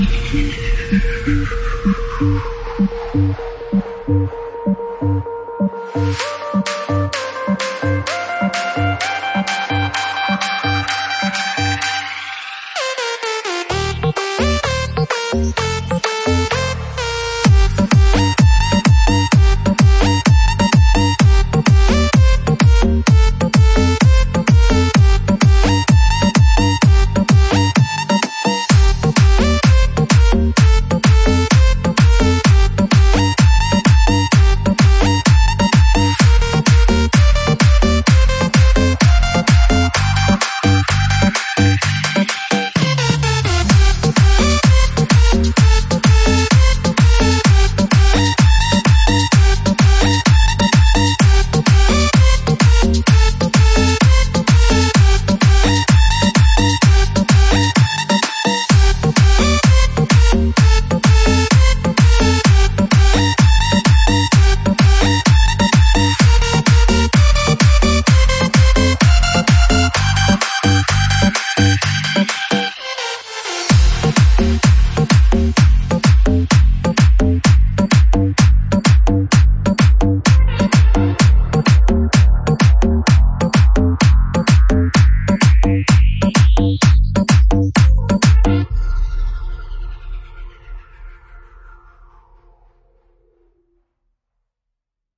Mm-hmm.